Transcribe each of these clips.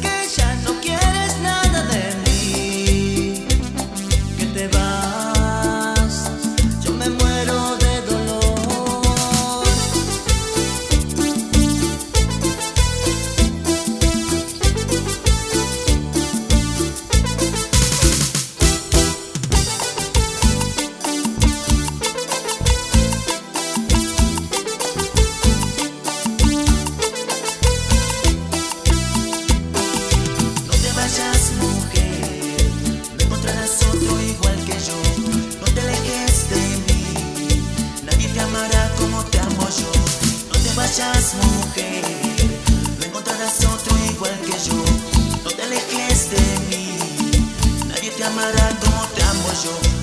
que ya no encontrarás otro igual que yo. No te alejes de mí, nadie te amará como te amo yo.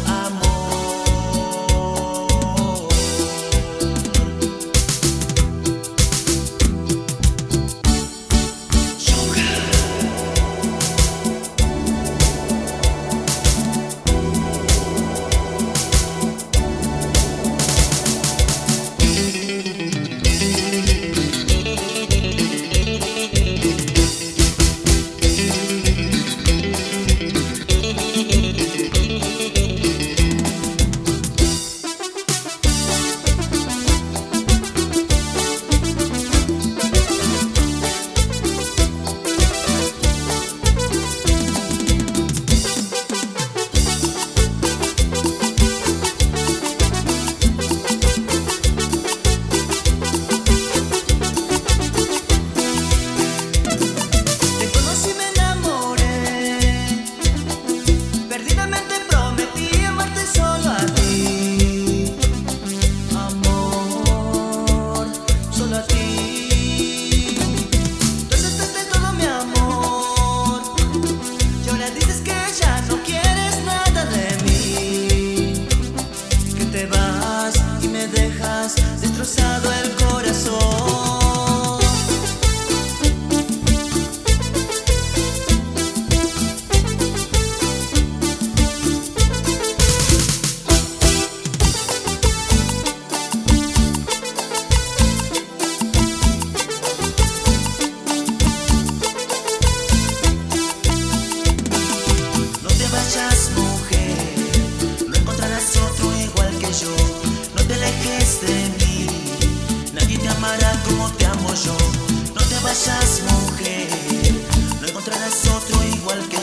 de mí. Nadie te amará como te amo yo. No te vayas, mujer. No encontrarás otro igual que